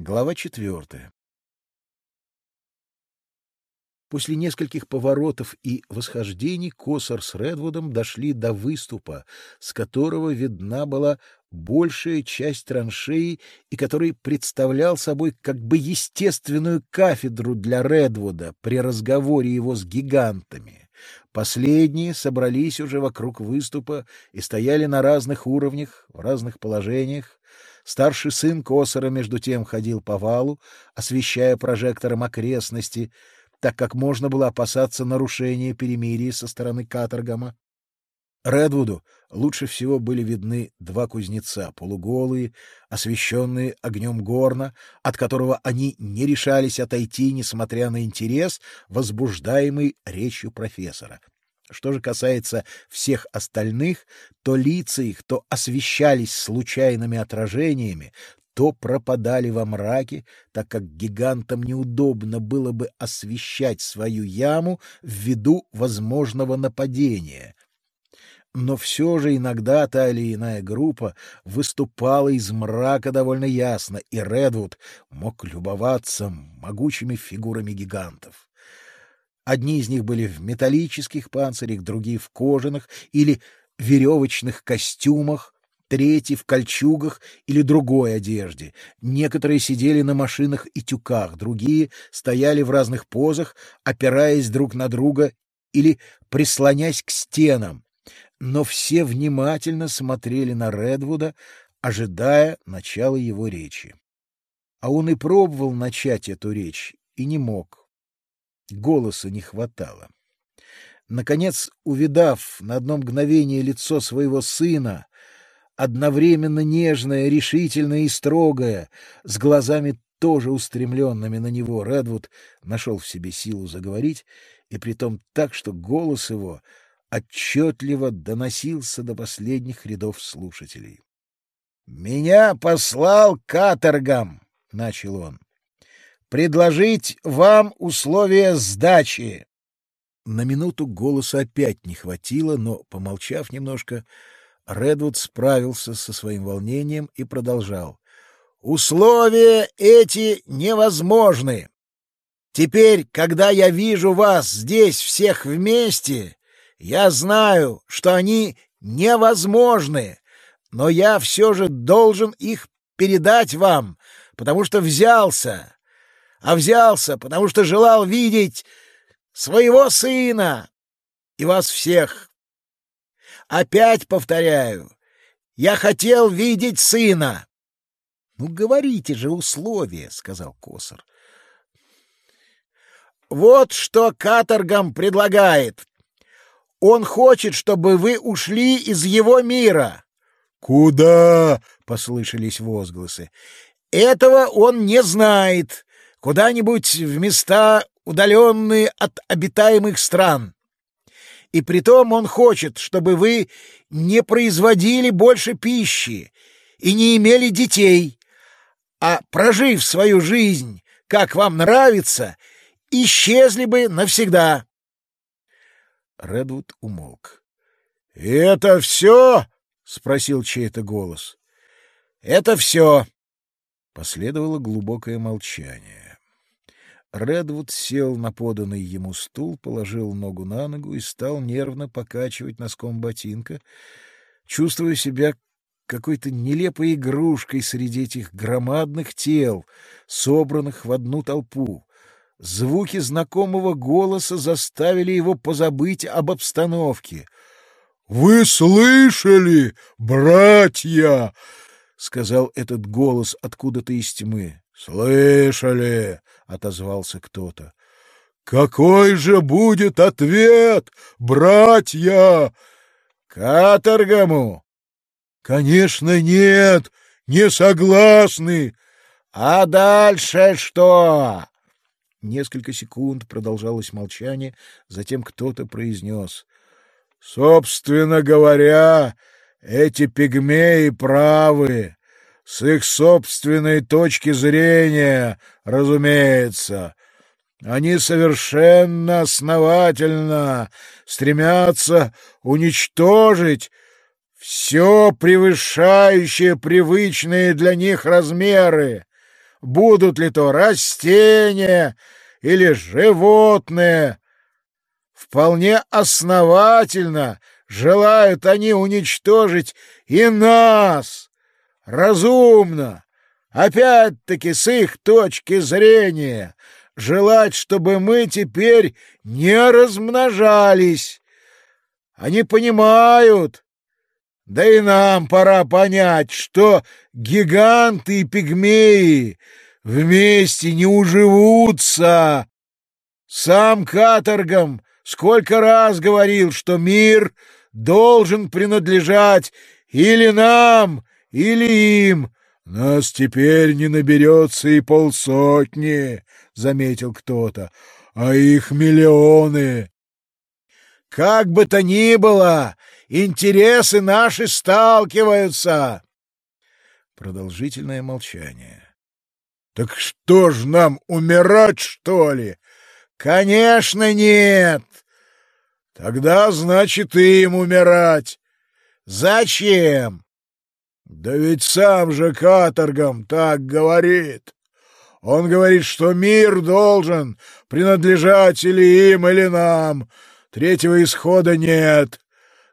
Глава четвертая. После нескольких поворотов и восхождений Косар с Редвудом дошли до выступа, с которого видна была большая часть траншеи и который представлял собой как бы естественную кафедру для Редвуда при разговоре его с гигантами. Последние собрались уже вокруг выступа и стояли на разных уровнях, в разных положениях, Старший сын Косора, между тем, ходил по валу, освещая прожектором окрестности, так как можно было опасаться нарушения перемирия со стороны Каторгама. Редвуду лучше всего были видны два кузнеца, полуголые, освещенные огнем горна, от которого они не решались отойти, несмотря на интерес, возбуждаемый речью профессора. Что же касается всех остальных, то лица их то освещались случайными отражениями, то пропадали во мраке, так как гигантам неудобно было бы освещать свою яму ввиду возможного нападения. Но все же иногда та или иная группа выступала из мрака довольно ясно, и Редвуд мог любоваться могучими фигурами гигантов. Одни из них были в металлических панцирях, другие в кожаных или веревочных костюмах, третьи в кольчугах или другой одежде. Некоторые сидели на машинах и тюках, другие стояли в разных позах, опираясь друг на друга или прислонясь к стенам. Но все внимательно смотрели на Редвуда, ожидая начала его речи. А он и пробовал начать эту речь, и не мог. Голоса не хватало. Наконец, увидав на одно мгновение лицо своего сына, одновременно нежное, решительное и строгое, с глазами тоже устремленными на него, Редвуд нашел в себе силу заговорить, и притом так, что голос его отчетливо доносился до последних рядов слушателей. — Меня послал каторгам, — начал он предложить вам условия сдачи. На минуту голоса опять не хватило, но, помолчав немножко, Редвуд справился со своим волнением и продолжал. «Условия эти невозможны. Теперь, когда я вижу вас здесь всех вместе, я знаю, что они невозможны, но я все же должен их передать вам, потому что взялся, а взялся, потому что желал видеть своего сына и вас всех. Опять повторяю, я хотел видеть сына. — Ну, говорите же условия, — сказал Косар. — Вот что каторгам предлагает. Он хочет, чтобы вы ушли из его мира. — Куда? — послышались возгласы. — Этого он не знает куда-нибудь в места, удаленные от обитаемых стран. И притом он хочет, чтобы вы не производили больше пищи и не имели детей, а, прожив свою жизнь, как вам нравится, исчезли бы навсегда. Редвуд умолк. — Это все? — спросил чей-то голос. — Это все. Последовало глубокое молчание. Редвуд сел на поданный ему стул, положил ногу на ногу и стал нервно покачивать носком ботинка, чувствуя себя какой-то нелепой игрушкой среди этих громадных тел, собранных в одну толпу. Звуки знакомого голоса заставили его позабыть об обстановке. — Вы слышали, братья? — сказал этот голос откуда-то из тьмы. — Слышали, — отозвался кто-то. — Какой же будет ответ, братья? — Каторгому? — Конечно, нет, не согласны. — А дальше что? Несколько секунд продолжалось молчание, затем кто-то произнес. — Собственно говоря, эти пигмеи правы. С их собственной точки зрения, разумеется. Они совершенно основательно стремятся уничтожить все превышающее привычные для них размеры. будут ли то растения или животные. Вполне основательно желают они уничтожить и нас. Разумно, опять-таки с их точки зрения, желать, чтобы мы теперь не размножались. Они понимают, да и нам пора понять, что гиганты и пигмеи вместе не уживутся. Сам каторгом сколько раз говорил, что мир должен принадлежать или нам, или им. Нас теперь не наберется и полсотни, — заметил кто-то, — а их миллионы. Как бы то ни было, интересы наши сталкиваются. Продолжительное молчание. Так что ж нам умирать, что ли? Конечно, нет. Тогда, значит, им умирать. Зачем? Да ведь сам же каторгом так говорит. Он говорит, что мир должен принадлежать или им, или нам. Третьего исхода нет.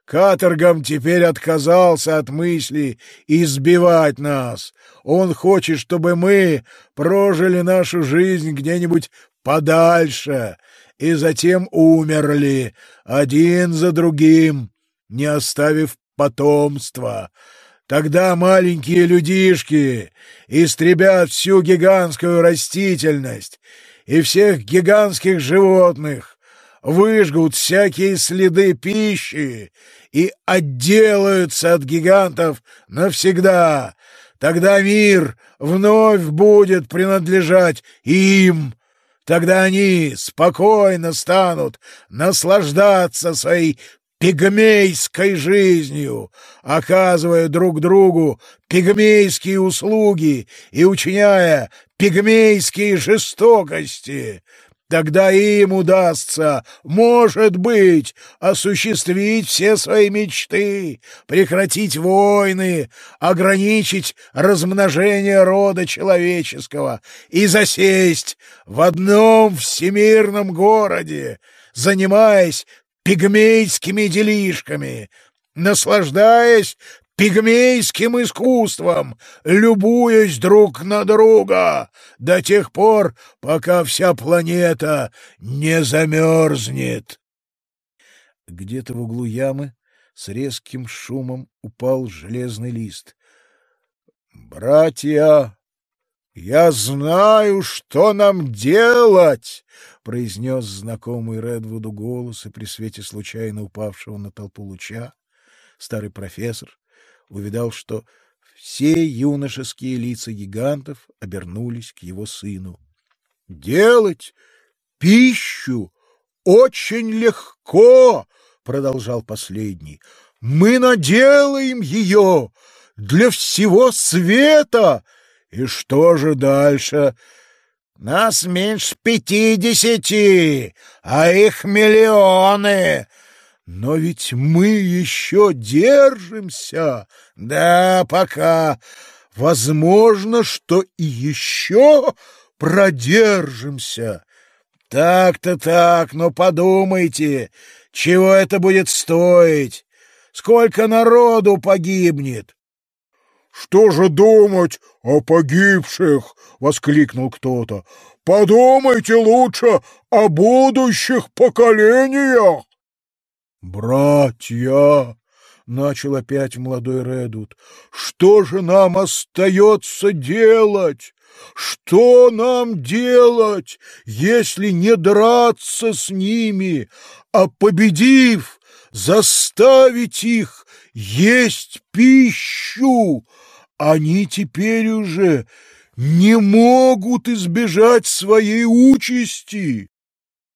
Каторгом теперь отказался от мысли избивать нас. Он хочет, чтобы мы прожили нашу жизнь где-нибудь подальше и затем умерли один за другим, не оставив потомства. Тогда маленькие людишки истребят всю гигантскую растительность и всех гигантских животных, выжгут всякие следы пищи и отделаются от гигантов навсегда. Тогда мир вновь будет принадлежать им. Тогда они спокойно станут наслаждаться своей пигмейской жизнью, оказывая друг другу пигмейские услуги и учиняя пигмейские жестокости. Тогда им удастся, может быть, осуществить все свои мечты, прекратить войны, ограничить размножение рода человеческого и засесть в одном всемирном городе, занимаясь пигмейскими делишками, наслаждаясь пигмейским искусством, любуясь друг на друга до тех пор, пока вся планета не замерзнет. Где-то в углу ямы с резким шумом упал железный лист. «Братья, я знаю, что нам делать!» Произнес знакомый Редвуду голос, и при свете случайно упавшего на толпу луча старый профессор увидал, что все юношеские лица гигантов обернулись к его сыну. — Делать пищу очень легко, — продолжал последний. — Мы наделаем ее для всего света. И что же дальше? Нас меньше пятидесяти, а их миллионы. Но ведь мы еще держимся. Да, пока. Возможно, что и еще продержимся. Так-то так, но подумайте, чего это будет стоить? Сколько народу погибнет? Что же думать о погибших? воскликнул кто-то. Подумайте лучше о будущих поколениях. Братья, начал опять молодой Редут. Что же нам остается делать? Что нам делать, если не драться с ними, а победив, заставить их есть пищу? Они теперь уже не могут избежать своей участи.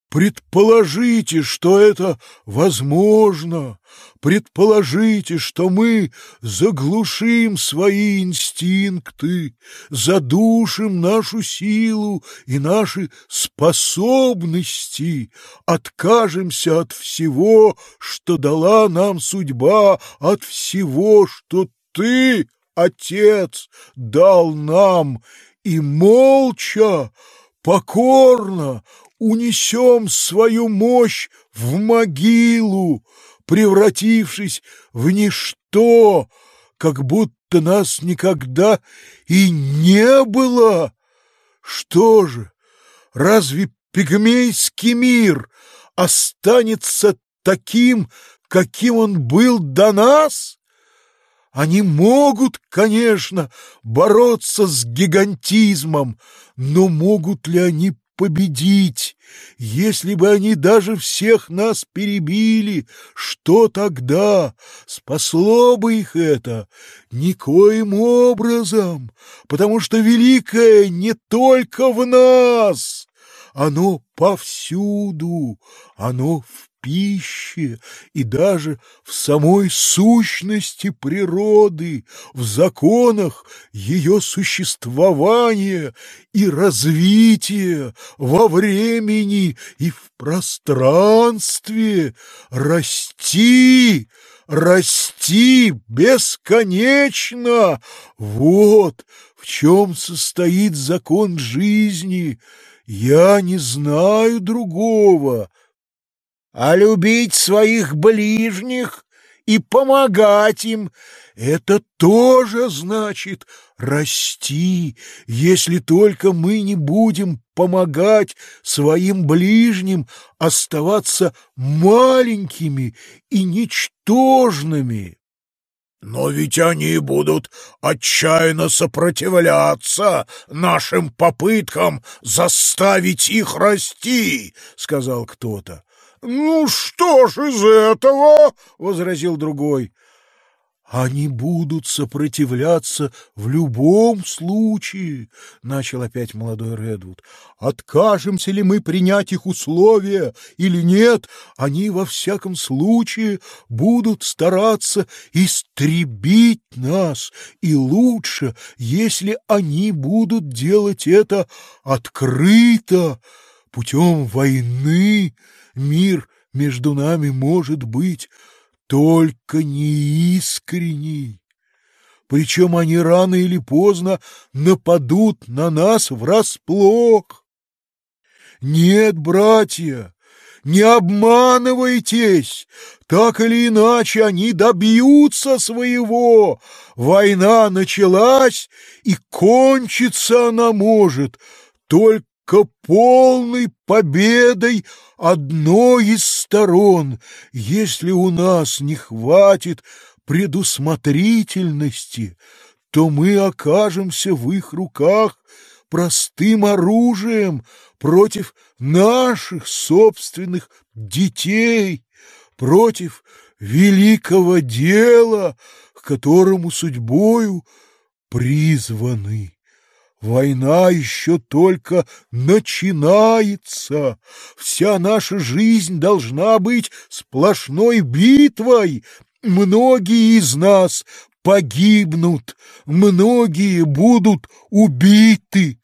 Предположите, что это возможно. Предположите, что мы заглушим свои инстинкты, задушим нашу силу и наши способности, откажемся от всего, что дала нам судьба, от всего, что ты Отец дал нам и молча, покорно унесем свою мощь в могилу, превратившись в ничто, как будто нас никогда и не было. Что же, разве пигмейский мир останется таким, каким он был до нас? Они могут, конечно, бороться с гигантизмом, но могут ли они победить? Если бы они даже всех нас перебили, что тогда? Спасло бы их это? Никоим образом, потому что великое не только в нас, оно повсюду, оно в пище и даже в самой сущности природы, в законах ее существования и развития во времени и в пространстве. Расти, расти бесконечно. Вот в чем состоит закон жизни. Я не знаю другого а любить своих ближних и помогать им — это тоже значит расти, если только мы не будем помогать своим ближним оставаться маленькими и ничтожными. Но ведь они будут отчаянно сопротивляться нашим попыткам заставить их расти, — сказал кто-то. «Ну что ж из этого?» — возразил другой. «Они будут сопротивляться в любом случае», — начал опять молодой Редвуд. «Откажемся ли мы принять их условия или нет, они во всяком случае будут стараться истребить нас, и лучше, если они будут делать это открыто, путем войны» мир между нами может быть только неискренний. Причем они рано или поздно нападут на нас врасплох. Нет, братья, не обманывайтесь, так или иначе они добьются своего. Война началась, и кончиться она может только полной победой одной из сторон, если у нас не хватит предусмотрительности, то мы окажемся в их руках простым оружием против наших собственных детей, против великого дела, к которому судьбою призваны. Война еще только начинается. Вся наша жизнь должна быть сплошной битвой. Многие из нас погибнут, многие будут убиты.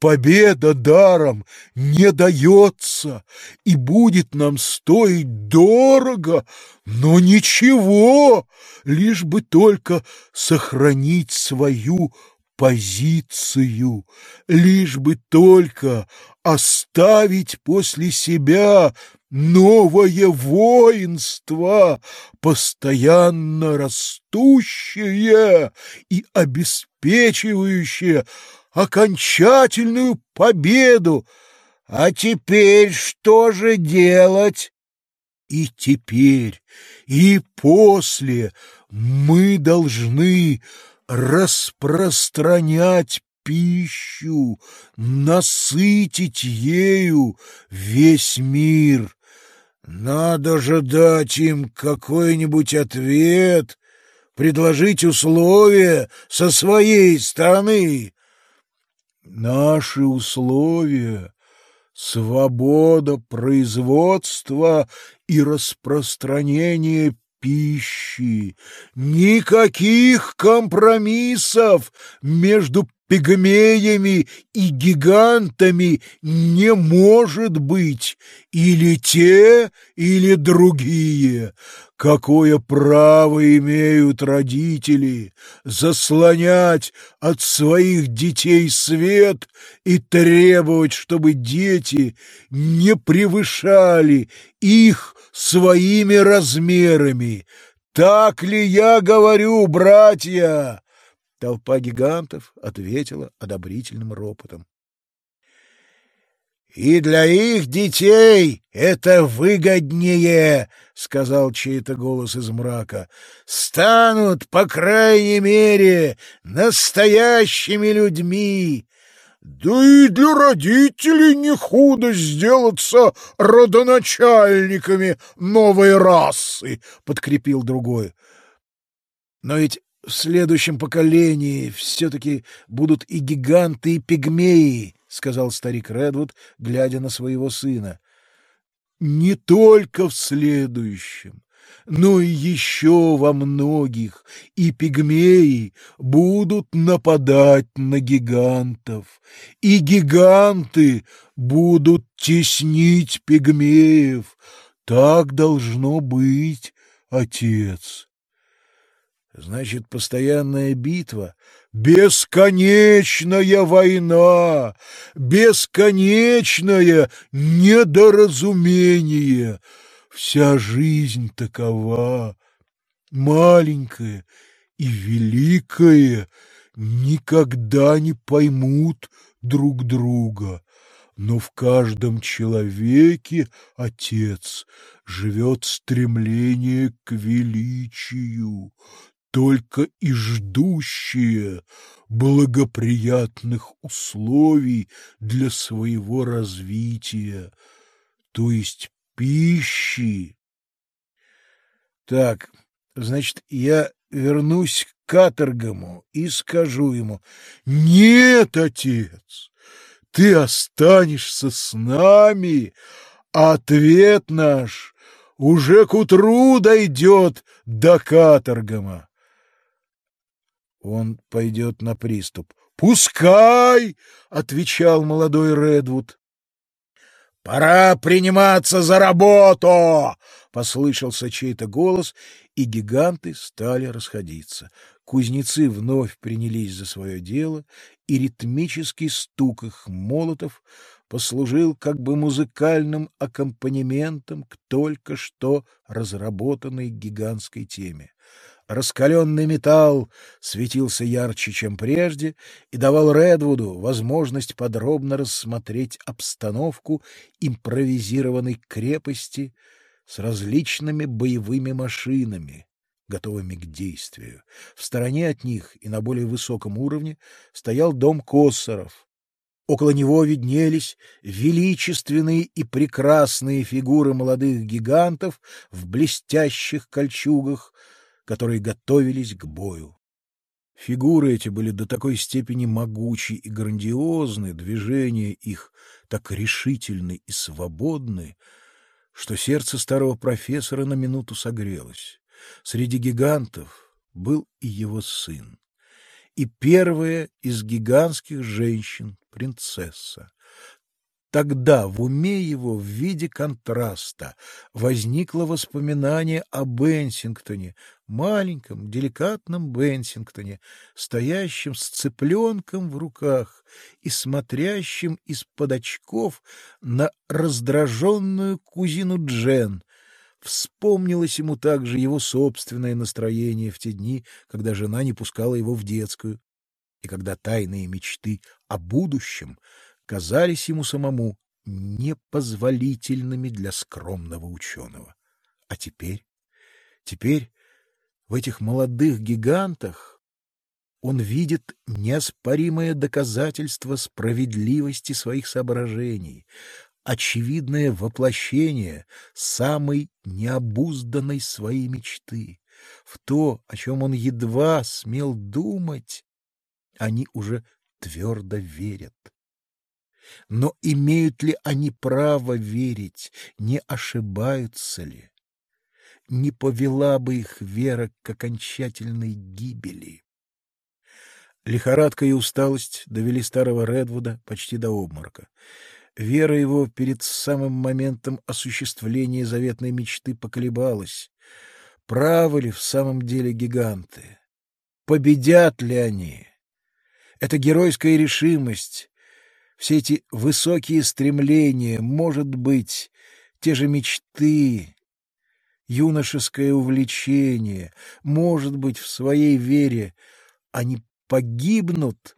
Победа даром не дается и будет нам стоить дорого, но ничего, лишь бы только сохранить свою позицию, лишь бы только оставить после себя новое воинство, постоянно растущее и обеспечивающее окончательную победу. А теперь что же делать? И теперь, и после мы должны распространять пищу, насытить ею весь мир. Надо же дать им какой-нибудь ответ, предложить условия со своей стороны. Наши условия — свобода производства и распространения пищи, никаких компромиссов между пигмеями и гигантами не может быть, или те, или другие. Какое право имеют родители заслонять от своих детей свет и требовать, чтобы дети не превышали их своими размерами? Так ли я говорю, братья? Толпа гигантов ответила одобрительным ропотом. И для их детей это выгоднее, сказал чей-то голос из мрака. Станут, по крайней мере, настоящими людьми. Да и для родителей не худо сделаться родоначальниками новой расы, подкрепил другой. Но ведь в следующем поколении все-таки будут и гиганты, и пигмеи, — сказал старик Редвуд, глядя на своего сына. — Не только в следующем, но и еще во многих, и пигмеи будут нападать на гигантов, и гиганты будут теснить пигмеев. Так должно быть, отец. Значит, постоянная битва Бесконечная война, бесконечное недоразумение. Вся жизнь такова, маленькая и великая, никогда не поймут друг друга. Но в каждом человеке, Отец, живет стремление к величию, только и ждущие благоприятных условий для своего развития, то есть пищи. Так, значит, я вернусь к каторгому и скажу ему, «Нет, отец, ты останешься с нами, ответ наш уже к утру дойдет до каторгома» он пойдет на приступ. «Пускай!» — отвечал молодой Редвуд. «Пора приниматься за работу!» — послышался чей-то голос, и гиганты стали расходиться. Кузнецы вновь принялись за свое дело, и ритмический стук их молотов послужил как бы музыкальным аккомпанементом к только что разработанной гигантской теме. Раскаленный металл светился ярче, чем прежде, и давал Редвуду возможность подробно рассмотреть обстановку импровизированной крепости с различными боевыми машинами, готовыми к действию. В стороне от них и на более высоком уровне стоял дом Коссоров. Около него виднелись величественные и прекрасные фигуры молодых гигантов в блестящих кольчугах, которые готовились к бою. Фигуры эти были до такой степени могучи и грандиозны, движения их так решительны и свободны, что сердце старого профессора на минуту согрелось. Среди гигантов был и его сын, и первая из гигантских женщин — принцесса. Тогда в уме его в виде контраста возникло воспоминание о Бенсингтоне, маленьком, деликатном Бенсингтоне, стоящем с цыпленком в руках и смотрящим из-под очков на раздраженную кузину Джен. Вспомнилось ему также его собственное настроение в те дни, когда жена не пускала его в детскую, и когда тайные мечты о будущем — казались ему самому непозволительными для скромного ученого. А теперь, теперь в этих молодых гигантах он видит неоспоримое доказательство справедливости своих соображений, очевидное воплощение самой необузданной своей мечты. В то, о чем он едва смел думать, они уже твердо верят. Но имеют ли они право верить, не ошибаются ли? Не повела бы их вера к окончательной гибели. Лихорадка и усталость довели старого Редвуда почти до обморока. Вера его перед самым моментом осуществления заветной мечты поколебалась. Правы ли в самом деле гиганты? Победят ли они? Эта геройская решимость, все эти высокие стремления, может быть, те же мечты, юношеское увлечение, может быть, в своей вере они погибнут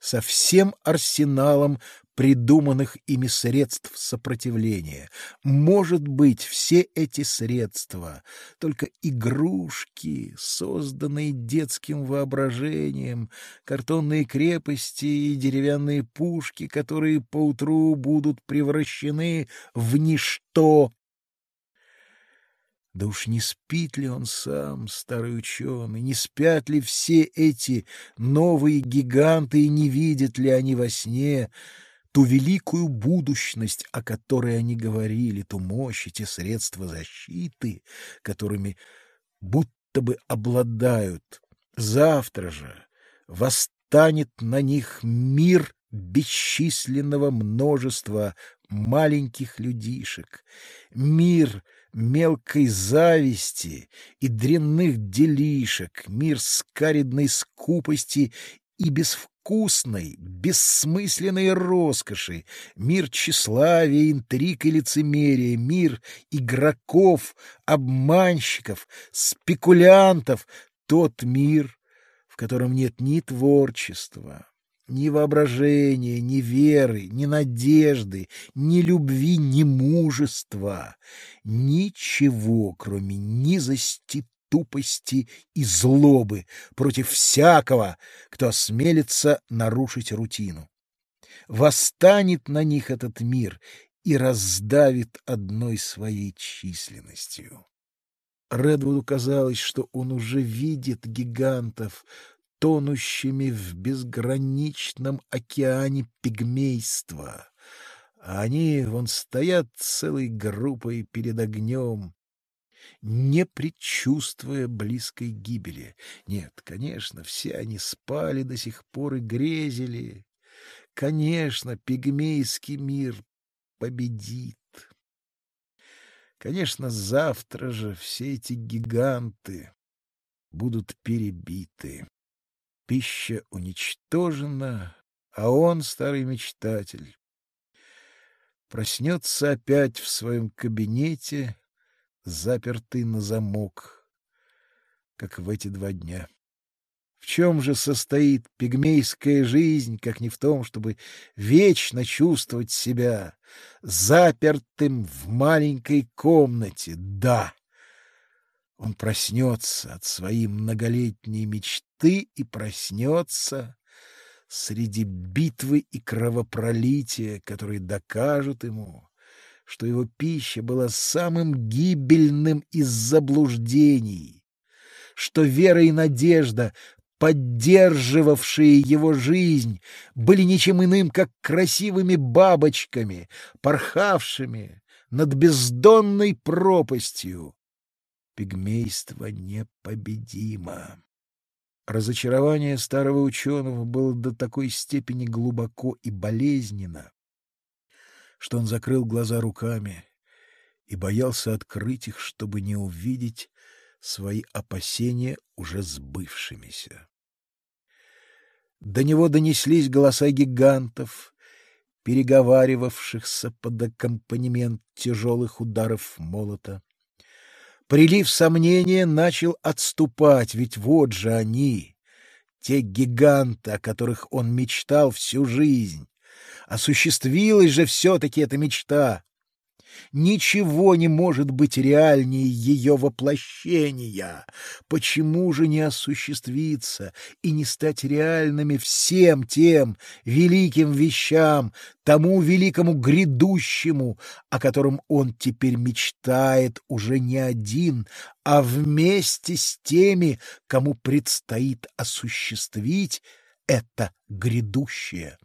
со всем арсеналом придуманных ими средств сопротивления. Может быть, все эти средства — только игрушки, созданные детским воображением, картонные крепости и деревянные пушки, которые поутру будут превращены в ничто да уж не спит ли он сам, старый ученый, не спят ли все эти новые гиганты и не видят ли они во сне ту великую будущность, о которой они говорили, ту мощь, эти средства защиты, которыми будто бы обладают. Завтра же восстанет на них мир бесчисленного множества маленьких людишек, мир — мелкой зависти и дрянных делишек, мир скаридной скупости и безвкусной, бессмысленной роскоши, мир тщеславия, интриг и лицемерия, мир игроков, обманщиков, спекулянтов, тот мир, в котором нет ни творчества, ни воображения, ни веры, ни надежды, ни любви, ни мужества. Ничего, кроме низости, тупости и злобы против всякого, кто осмелится нарушить рутину. Восстанет на них этот мир и раздавит одной своей численностью. Редвуду казалось, что он уже видит гигантов, тонущими в безграничном океане пигмейства. А они вон стоят целой группой перед огнем, не предчувствуя близкой гибели. Нет, конечно, все они спали до сих пор и грезили. Конечно, пигмейский мир победит. Конечно, завтра же все эти гиганты будут перебиты. Пища уничтожена, а он, старый мечтатель, проснется опять в своем кабинете, запертый на замок, как в эти два дня. В чем же состоит пигмейская жизнь, как не в том, чтобы вечно чувствовать себя запертым в маленькой комнате? Да, он проснется от своей многолетней мечты и проснется среди битвы и кровопролития, которые докажут ему, что его пища была самым гибельным из заблуждений, что вера и надежда, поддерживавшие его жизнь, были ничем иным, как красивыми бабочками, порхавшими над бездонной пропастью, пигмейство непобедимо. Разочарование старого ученого было до такой степени глубоко и болезненно, что он закрыл глаза руками и боялся открыть их, чтобы не увидеть свои опасения уже сбывшимися. До него донеслись голоса гигантов, переговаривавшихся под аккомпанемент тяжелых ударов молота. Прилив сомнения начал отступать, ведь вот же они, те гиганты, о которых он мечтал всю жизнь. Осуществилась же все-таки эта мечта. Ничего не может быть реальнее ее воплощения. Почему же не осуществиться и не стать реальными всем тем великим вещам, тому великому грядущему, о котором он теперь мечтает уже не один, а вместе с теми, кому предстоит осуществить это грядущее?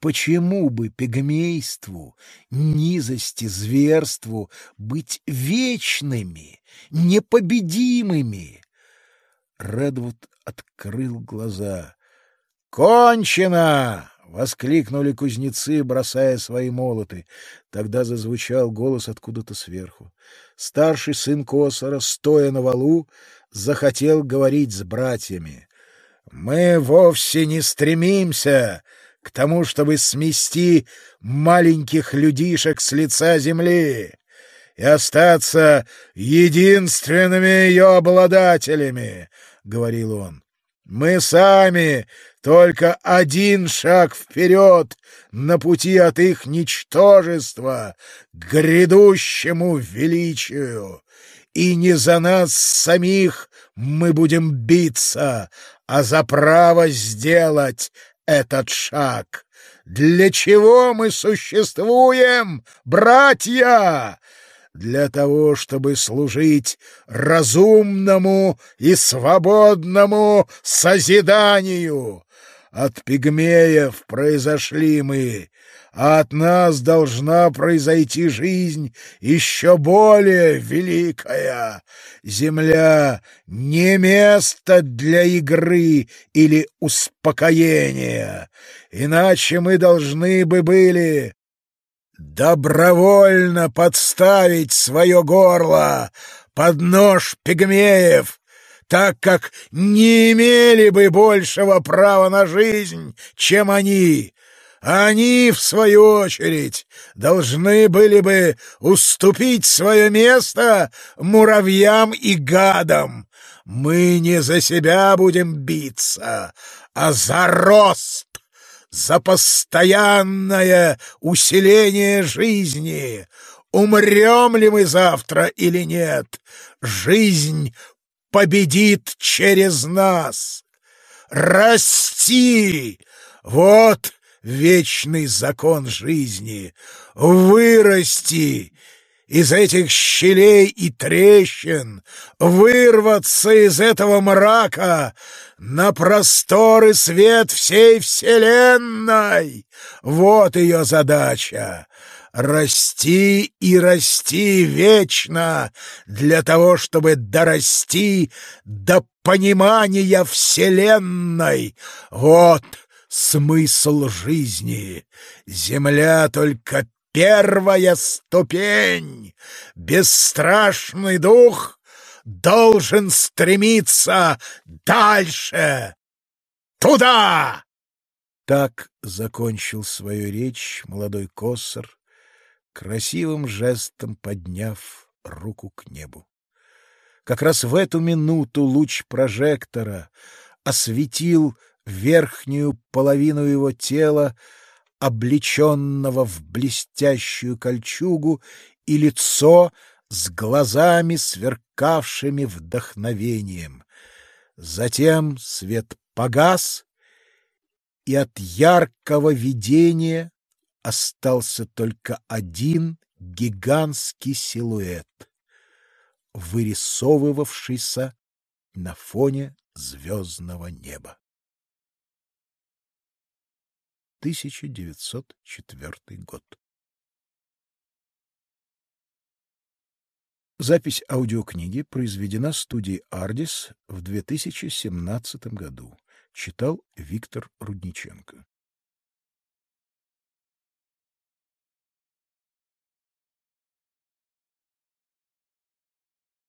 Почему бы пигмейству, низости, зверству быть вечными, непобедимыми? Редвуд открыл глаза. «Кончено!» — Воскликнули кузнецы, бросая свои молоты. Тогда зазвучал голос откуда-то сверху. Старший сын Косора, стоя на валу, захотел говорить с братьями. «Мы вовсе не стремимся к тому, чтобы смести маленьких людишек с лица земли и остаться единственными ее обладателями», — говорил он. «Мы сами только один шаг вперед на пути от их ничтожества к грядущему величию. И не за нас самих мы будем биться, а за право сделать этот шаг. Для чего мы существуем, братья? Для того, чтобы служить разумному и свободному созиданию, от пигмеев произошли мы, а от нас должна произойти жизнь еще более великая. Земля — не место для игры или успокоения, иначе мы должны бы были добровольно подставить свое горло под нож пигмеев, так как не имели бы большего права на жизнь, чем они. Они, в свою очередь, должны были бы уступить свое место муравьям и гадам. Мы не за себя будем биться, а за рост, за постоянное усиление жизни. Умрем ли мы завтра или нет, жизнь победит через нас. Расти! Вот вечный закон жизни. Вырасти! из этих щелей и трещин, вырваться из этого мрака на просторы свет всей вселенной. Вот ее задача расти и расти вечно для того, чтобы дорасти до понимания Вселенной. Вот смысл жизни. Земля только первая ступень. Бесстрашный дух должен стремиться дальше. Туда! Так закончил свою речь молодой Коссор, красивым жестом подняв руку к небу. Как раз в эту минуту луч прожектора осветил верхнюю половину его тела, облеченного в блестящую кольчугу, и лицо с глазами, сверкавшими вдохновением. Затем свет погас, и от яркого видения остался только один гигантский силуэт, вырисовывавшийся на фоне звездного неба. 1904 год. Запись аудиокниги произведена студией Ardis в 2017 году. Читал Виктор Рудниченко.